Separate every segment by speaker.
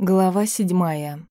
Speaker 1: Глава седьмая.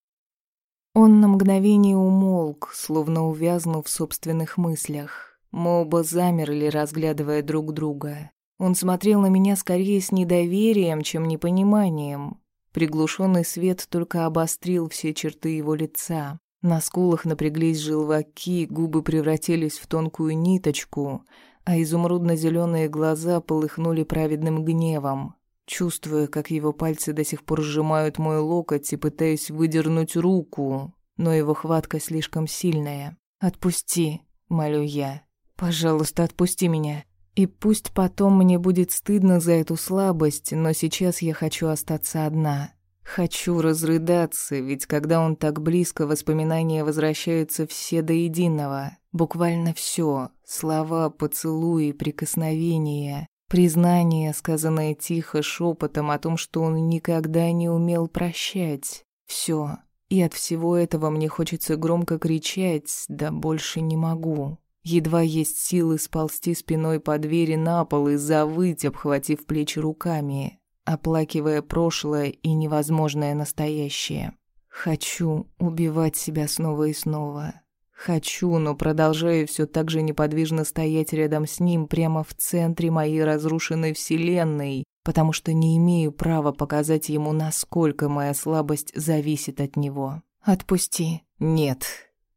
Speaker 1: Он на мгновение умолк, словно увязнув в собственных мыслях. Мы оба замерли, разглядывая друг друга. Он смотрел на меня скорее с недоверием, чем непониманием. Приглушенный свет только обострил все черты его лица. На скулах напряглись желваки, губы превратились в тонкую ниточку, а изумрудно зеленые глаза полыхнули праведным гневом. Чувствуя, как его пальцы до сих пор сжимают мой локоть и пытаюсь выдернуть руку, но его хватка слишком сильная. «Отпусти», — молю я. «Пожалуйста, отпусти меня». И пусть потом мне будет стыдно за эту слабость, но сейчас я хочу остаться одна. Хочу разрыдаться, ведь когда он так близко, воспоминания возвращаются все до единого. Буквально все: Слова, поцелуи, прикосновения. Признание, сказанное тихо, шепотом о том, что он никогда не умел прощать. Все. И от всего этого мне хочется громко кричать, да больше не могу. Едва есть силы сползти спиной по двери на пол и завыть, обхватив плечи руками, оплакивая прошлое и невозможное настоящее. Хочу убивать себя снова и снова. Хочу, но продолжаю все так же неподвижно стоять рядом с ним прямо в центре моей разрушенной вселенной, потому что не имею права показать ему, насколько моя слабость зависит от него. Отпусти. Нет.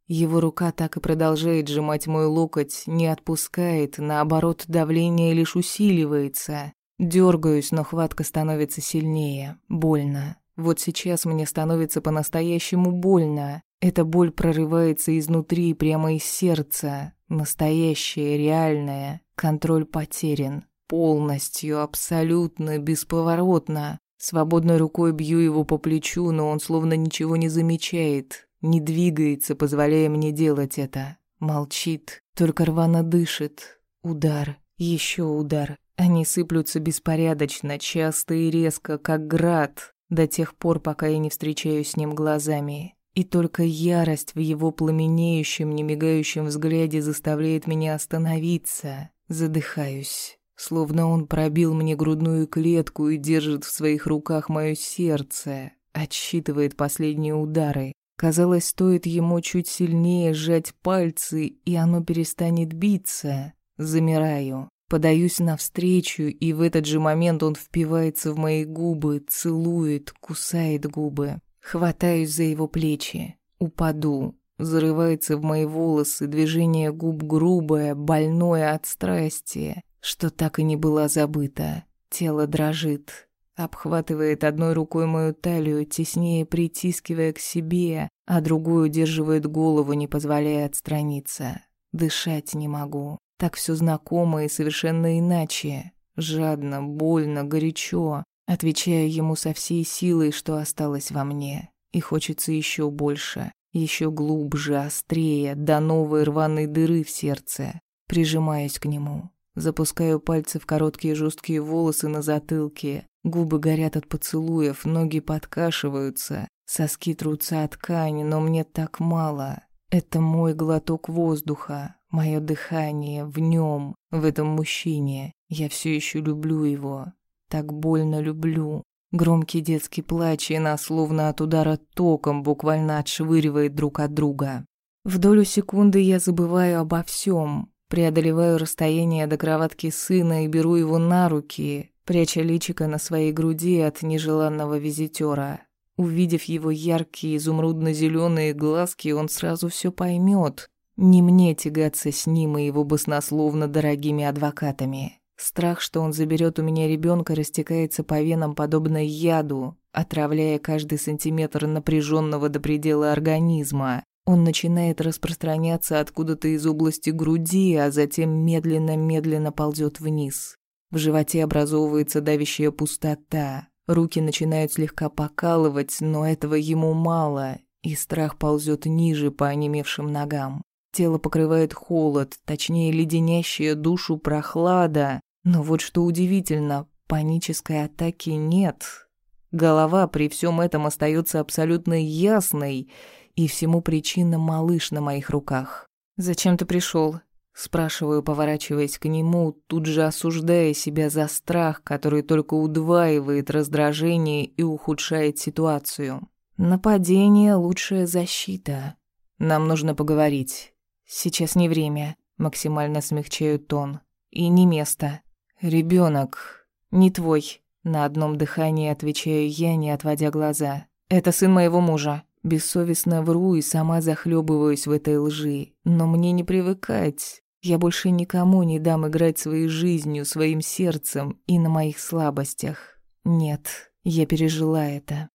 Speaker 1: Его рука так и продолжает сжимать мой локоть, не отпускает, наоборот, давление лишь усиливается. Дергаюсь, но хватка становится сильнее. Больно. Вот сейчас мне становится по-настоящему больно. Эта боль прорывается изнутри, прямо из сердца. Настоящая, реальная. Контроль потерян. Полностью, абсолютно, бесповоротно. Свободной рукой бью его по плечу, но он словно ничего не замечает. Не двигается, позволяя мне делать это. Молчит, только рвано дышит. Удар, еще удар. Они сыплются беспорядочно, часто и резко, как град, до тех пор, пока я не встречаюсь с ним глазами. И только ярость в его пламенеющем, немигающем взгляде заставляет меня остановиться. Задыхаюсь. Словно он пробил мне грудную клетку и держит в своих руках мое сердце. Отсчитывает последние удары. Казалось, стоит ему чуть сильнее сжать пальцы, и оно перестанет биться. Замираю. Подаюсь навстречу, и в этот же момент он впивается в мои губы, целует, кусает губы. Хватаюсь за его плечи. Упаду. Зарывается в мои волосы, движение губ грубое, больное от страсти, что так и не была забыта. Тело дрожит. Обхватывает одной рукой мою талию, теснее притискивая к себе, а другую удерживает голову, не позволяя отстраниться. Дышать не могу. Так все знакомо и совершенно иначе. Жадно, больно, горячо. Отвечаю ему со всей силой, что осталось во мне. И хочется еще больше, еще глубже, острее, до новой рваной дыры в сердце. Прижимаюсь к нему. Запускаю пальцы в короткие жесткие волосы на затылке. Губы горят от поцелуев, ноги подкашиваются. Соски трутся от ткани, но мне так мало. Это мой глоток воздуха, мое дыхание в нем, в этом мужчине. Я все еще люблю его, так больно люблю. Громкий детский плач, и нас словно от удара током буквально отшвыривает друг от друга. В долю секунды я забываю обо всем, преодолеваю расстояние до кроватки сына и беру его на руки, пряча личико на своей груди от нежеланного визитера. Увидев его яркие изумрудно-зеленые глазки, он сразу все поймет. Не мне тягаться с ним и его баснословно дорогими адвокатами. Страх, что он заберет у меня ребенка, растекается по венам подобно яду, отравляя каждый сантиметр напряженного до предела организма. Он начинает распространяться откуда-то из области груди, а затем медленно-медленно ползет вниз. В животе образовывается давящая пустота. Руки начинают слегка покалывать, но этого ему мало, и страх ползет ниже по онемевшим ногам. Тело покрывает холод, точнее леденящая душу прохлада, но вот что удивительно, панической атаки нет. Голова при всем этом остается абсолютно ясной, и всему причина малыш на моих руках. «Зачем ты пришел? Спрашиваю, поворачиваясь к нему, тут же осуждая себя за страх, который только удваивает раздражение и ухудшает ситуацию. Нападение — лучшая защита. Нам нужно поговорить. Сейчас не время. Максимально смягчаю тон. И не место. Ребенок не твой. На одном дыхании отвечаю я, не отводя глаза. Это сын моего мужа. Бессовестно вру и сама захлебываюсь в этой лжи. Но мне не привыкать. Я больше никому не дам играть своей жизнью, своим сердцем и на моих слабостях. Нет, я пережила это.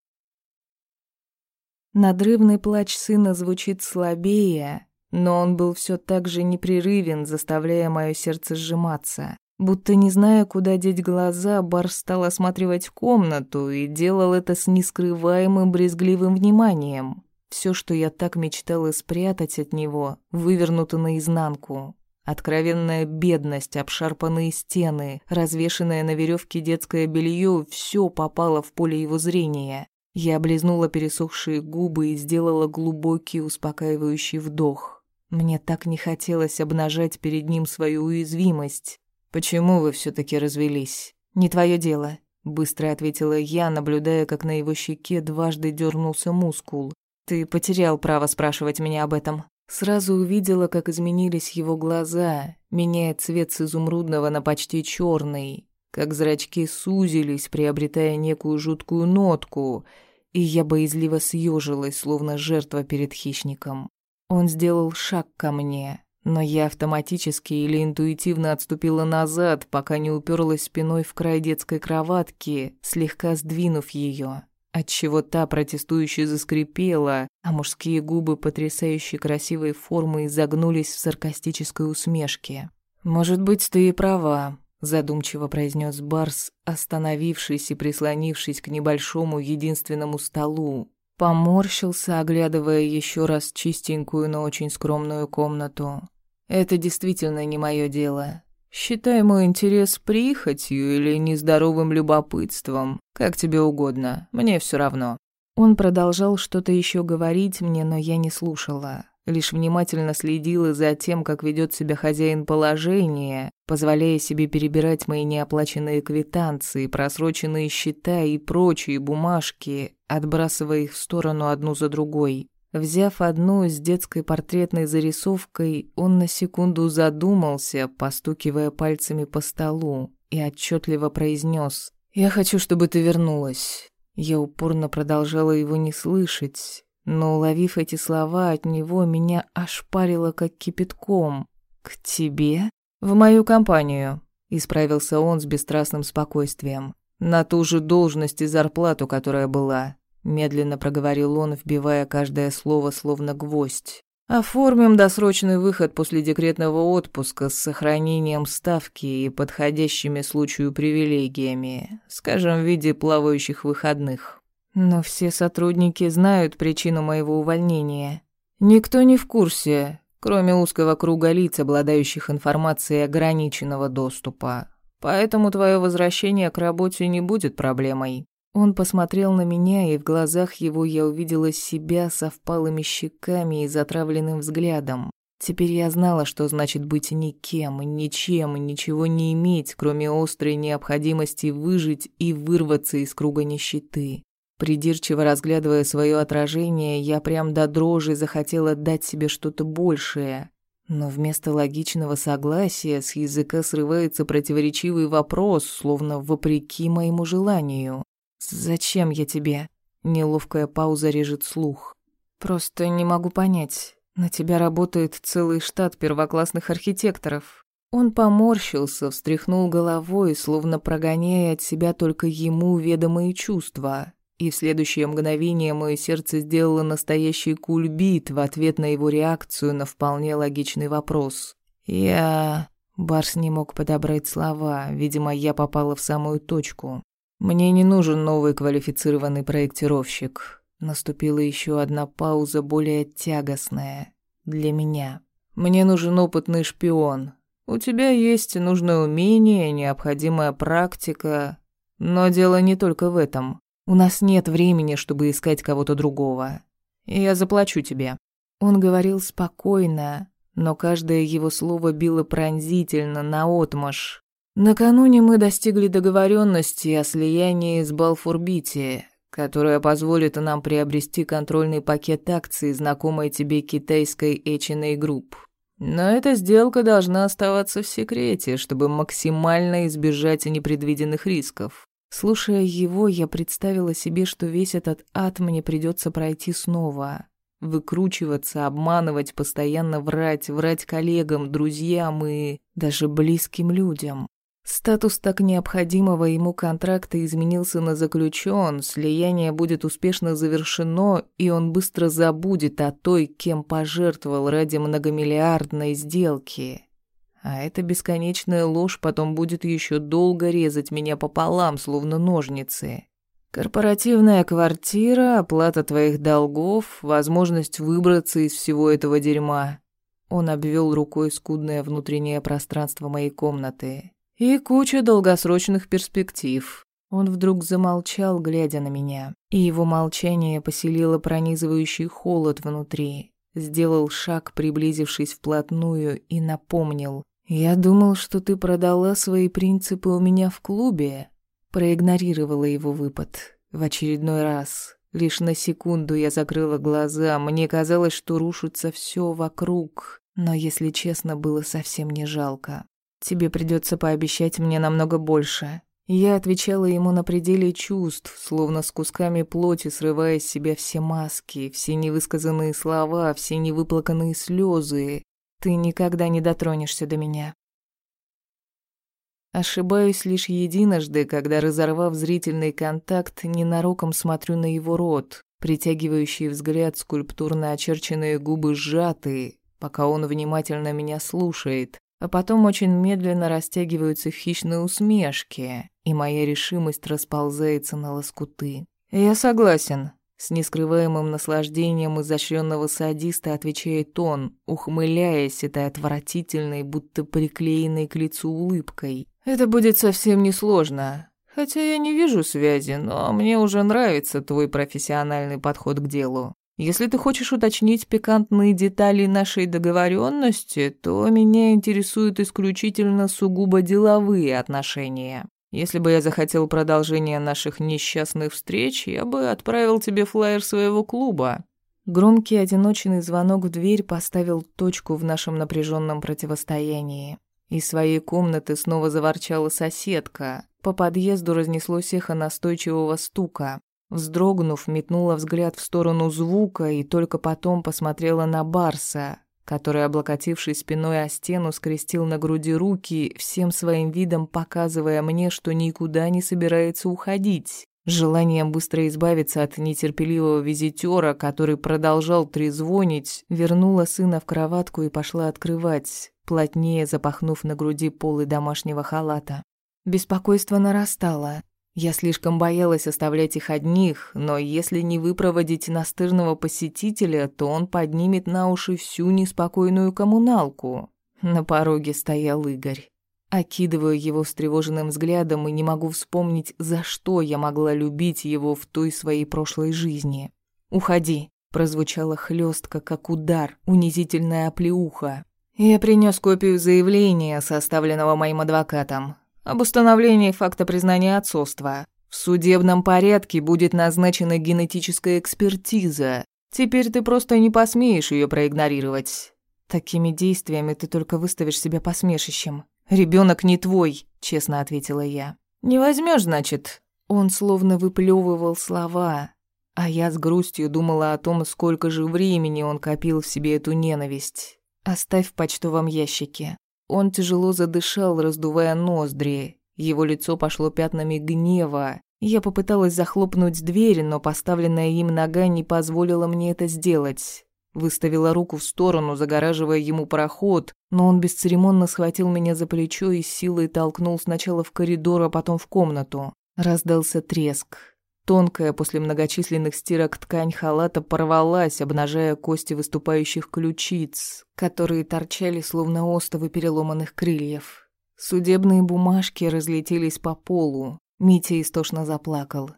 Speaker 1: Надрывный плач сына звучит слабее, но он был все так же непрерывен, заставляя мое сердце сжиматься. Будто не зная, куда деть глаза, Барс стал осматривать комнату и делал это с нескрываемым брезгливым вниманием. Все, что я так мечтала спрятать от него, вывернуто наизнанку. Откровенная бедность, обшарпанные стены, развешенное на веревке детское белье — все попало в поле его зрения. Я облизнула пересохшие губы и сделала глубокий успокаивающий вдох. Мне так не хотелось обнажать перед ним свою уязвимость. «Почему вы все таки развелись?» «Не твое дело», — быстро ответила я, наблюдая, как на его щеке дважды дернулся мускул. «Ты потерял право спрашивать меня об этом». Сразу увидела, как изменились его глаза, меняя цвет с изумрудного на почти черный, как зрачки сузились, приобретая некую жуткую нотку, и я боязливо съежилась, словно жертва перед хищником. Он сделал шаг ко мне, но я автоматически или интуитивно отступила назад, пока не уперлась спиной в край детской кроватки, слегка сдвинув ее отчего та протестующе заскрипела, а мужские губы потрясающе красивой формы изогнулись в саркастической усмешке. «Может быть, ты и права», — задумчиво произнес Барс, остановившись и прислонившись к небольшому единственному столу. Поморщился, оглядывая еще раз чистенькую, но очень скромную комнату. «Это действительно не мое дело. Считай мой интерес прихотью или нездоровым любопытством, как тебе угодно, мне все равно». Он продолжал что-то еще говорить мне, но я не слушала. Лишь внимательно следила за тем, как ведет себя хозяин положения, позволяя себе перебирать мои неоплаченные квитанции, просроченные счета и прочие бумажки, отбрасывая их в сторону одну за другой. Взяв одну с детской портретной зарисовкой, он на секунду задумался, постукивая пальцами по столу, и отчетливо произнес «Я хочу, чтобы ты вернулась». Я упорно продолжала его не слышать, но, уловив эти слова от него, меня ошпарило как кипятком. «К тебе?» «В мою компанию», — исправился он с бесстрастным спокойствием. «На ту же должность и зарплату, которая была медленно проговорил он, вбивая каждое слово словно гвоздь. Оформим досрочный выход после декретного отпуска с сохранением ставки и подходящими случаю привилегиями, скажем, в виде плавающих выходных. Но все сотрудники знают причину моего увольнения. Никто не в курсе, кроме узкого круга лиц, обладающих информацией ограниченного доступа. Поэтому твое возвращение к работе не будет проблемой. Он посмотрел на меня, и в глазах его я увидела себя со впалыми щеками и затравленным взглядом. Теперь я знала, что значит быть никем, ничем, ничего не иметь, кроме острой необходимости выжить и вырваться из круга нищеты. Придирчиво разглядывая свое отражение, я прям до дрожи захотела дать себе что-то большее. Но вместо логичного согласия с языка срывается противоречивый вопрос, словно вопреки моему желанию. «Зачем я тебе?» Неловкая пауза режет слух. «Просто не могу понять. На тебя работает целый штат первоклассных архитекторов». Он поморщился, встряхнул головой, словно прогоняя от себя только ему ведомые чувства. И в следующее мгновение мое сердце сделало настоящий кульбит в ответ на его реакцию на вполне логичный вопрос. «Я...» Барс не мог подобрать слова, видимо, я попала в самую точку. Мне не нужен новый квалифицированный проектировщик. Наступила еще одна пауза, более тягостная для меня. Мне нужен опытный шпион. У тебя есть нужное умение, необходимая практика, но дело не только в этом. У нас нет времени, чтобы искать кого-то другого. Я заплачу тебе. Он говорил спокойно, но каждое его слово било пронзительно, наотмашь. Накануне мы достигли договоренности о слиянии с Балфурбити, которая позволит нам приобрести контрольный пакет акций знакомой тебе китайской H&A Group. Но эта сделка должна оставаться в секрете, чтобы максимально избежать непредвиденных рисков. Слушая его, я представила себе, что весь этот ад мне придется пройти снова. Выкручиваться, обманывать, постоянно врать, врать коллегам, друзьям и даже близким людям. Статус так необходимого ему контракта изменился на заключен, слияние будет успешно завершено, и он быстро забудет о той, кем пожертвовал ради многомиллиардной сделки. А эта бесконечная ложь потом будет еще долго резать меня пополам, словно ножницы. Корпоративная квартира, оплата твоих долгов, возможность выбраться из всего этого дерьма. Он обвел рукой скудное внутреннее пространство моей комнаты. И куча долгосрочных перспектив. Он вдруг замолчал, глядя на меня, и его молчание поселило пронизывающий холод внутри. Сделал шаг, приблизившись вплотную, и напомнил. «Я думал, что ты продала свои принципы у меня в клубе». Проигнорировала его выпад. В очередной раз. Лишь на секунду я закрыла глаза. Мне казалось, что рушится все вокруг. Но, если честно, было совсем не жалко. Тебе придется пообещать мне намного больше». Я отвечала ему на пределе чувств, словно с кусками плоти срывая с себя все маски, все невысказанные слова, все невыплаканные слезы. Ты никогда не дотронешься до меня. Ошибаюсь лишь единожды, когда, разорвав зрительный контакт, ненароком смотрю на его рот, притягивающий взгляд, скульптурно очерченные губы сжатые, пока он внимательно меня слушает, а потом очень медленно растягиваются хищные усмешки, и моя решимость расползается на лоскуты. «Я согласен», — с нескрываемым наслаждением изощренного садиста отвечает он, ухмыляясь этой отвратительной, будто приклеенной к лицу улыбкой. «Это будет совсем несложно. Хотя я не вижу связи, но мне уже нравится твой профессиональный подход к делу. Если ты хочешь уточнить пикантные детали нашей договоренности, то меня интересуют исключительно сугубо деловые отношения. Если бы я захотел продолжения наших несчастных встреч, я бы отправил тебе флаер своего клуба. Громкий одиночный звонок в дверь поставил точку в нашем напряженном противостоянии. Из своей комнаты снова заворчала соседка. По подъезду разнеслось эхо настойчивого стука. Вздрогнув, метнула взгляд в сторону звука и только потом посмотрела на Барса, который, облокотившись спиной о стену, скрестил на груди руки, всем своим видом показывая мне, что никуда не собирается уходить. Желанием быстро избавиться от нетерпеливого визитера, который продолжал трезвонить, вернула сына в кроватку и пошла открывать, плотнее запахнув на груди полы домашнего халата. Беспокойство нарастало. Я слишком боялась оставлять их одних, но если не выпроводить настырного посетителя, то он поднимет на уши всю неспокойную коммуналку. На пороге стоял Игорь. Окидываю его встревоженным взглядом и не могу вспомнить, за что я могла любить его в той своей прошлой жизни. «Уходи», — прозвучало хлестко, как удар, унизительная оплеуха. Я принес копию заявления, составленного моим адвокатом об установлении факта признания отцовства. В судебном порядке будет назначена генетическая экспертиза. Теперь ты просто не посмеешь ее проигнорировать. Такими действиями ты только выставишь себя посмешищем. Ребенок не твой, честно ответила я. Не возьмешь, значит? Он словно выплевывал слова, а я с грустью думала о том, сколько же времени он копил в себе эту ненависть. Оставь в почтовом ящике. Он тяжело задышал, раздувая ноздри. Его лицо пошло пятнами гнева. Я попыталась захлопнуть дверь, но поставленная им нога не позволила мне это сделать. Выставила руку в сторону, загораживая ему проход, но он бесцеремонно схватил меня за плечо и силой толкнул сначала в коридор, а потом в комнату. Раздался треск. Тонкая после многочисленных стирок ткань халата порвалась, обнажая кости выступающих ключиц, которые торчали словно остовы переломанных крыльев. Судебные бумажки разлетелись по полу. Митя истошно заплакал.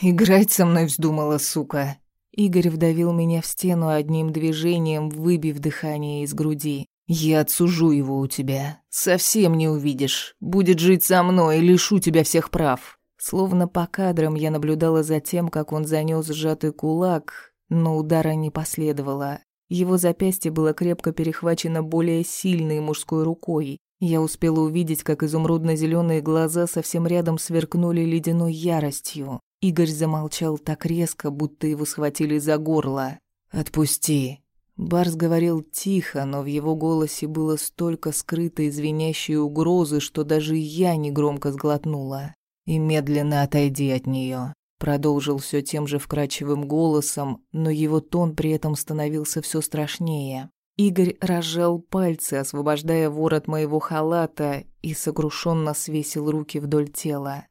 Speaker 1: «Играть со мной вздумала, сука!» Игорь вдавил меня в стену одним движением, выбив дыхание из груди. Я отсужу его у тебя. Совсем не увидишь. Будет жить со мной и лишу тебя всех прав». Словно по кадрам я наблюдала за тем, как он занёс сжатый кулак, но удара не последовало. Его запястье было крепко перехвачено более сильной мужской рукой. Я успела увидеть, как изумрудно зеленые глаза совсем рядом сверкнули ледяной яростью. Игорь замолчал так резко, будто его схватили за горло. «Отпусти». Барс говорил тихо, но в его голосе было столько скрытой звенящей угрозы, что даже я негромко сглотнула. «И медленно отойди от нее. Продолжил все тем же вкрадчивым голосом, но его тон при этом становился все страшнее. Игорь разжал пальцы, освобождая ворот моего халата, и сокрушенно свесил руки вдоль тела.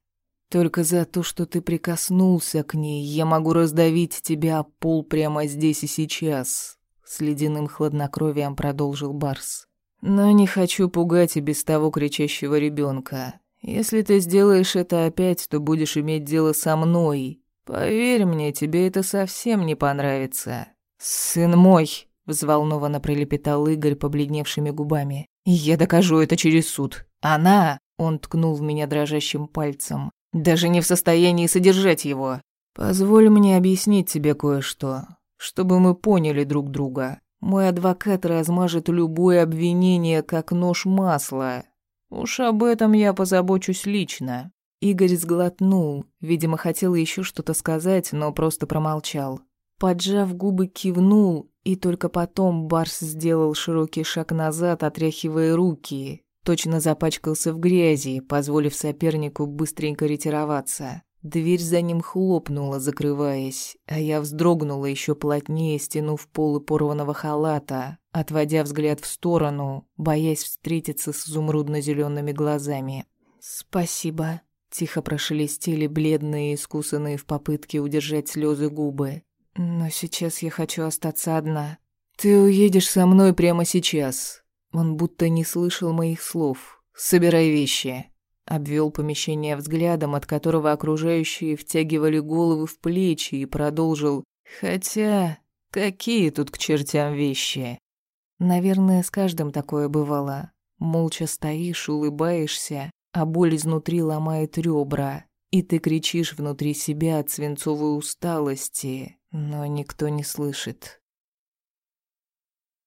Speaker 1: «Только за то, что ты прикоснулся к ней, я могу раздавить тебя пол прямо здесь и сейчас», — с ледяным хладнокровием продолжил Барс. «Но не хочу пугать и без того кричащего ребенка. Если ты сделаешь это опять, то будешь иметь дело со мной. Поверь мне, тебе это совсем не понравится. Сын мой, взволнованно пролепетал Игорь побледневшими губами. Я докажу это через суд. Она, он ткнул в меня дрожащим пальцем, даже не в состоянии содержать его. Позволь мне объяснить тебе кое-что, чтобы мы поняли друг друга. Мой адвокат размажет любое обвинение как нож масла, Уж об этом я позабочусь лично. Игорь сглотнул, видимо, хотел еще что-то сказать, но просто промолчал. Поджав губы, кивнул, и только потом Барс сделал широкий шаг назад, отряхивая руки. Точно запачкался в грязи, позволив сопернику быстренько ретироваться. Дверь за ним хлопнула, закрываясь, а я вздрогнула еще плотнее, стянув полы порванного халата, отводя взгляд в сторону, боясь встретиться с изумрудно зелеными глазами. «Спасибо», — тихо прошелестели бледные, искусанные в попытке удержать слезы губы. «Но сейчас я хочу остаться одна». «Ты уедешь со мной прямо сейчас». Он будто не слышал моих слов. «Собирай вещи». Обвел помещение взглядом, от которого окружающие втягивали головы в плечи, и продолжил. «Хотя, какие тут к чертям вещи?» Наверное, с каждым такое бывало. Молча стоишь, улыбаешься, а боль изнутри ломает ребра, и ты кричишь внутри себя от свинцовой усталости, но никто не слышит.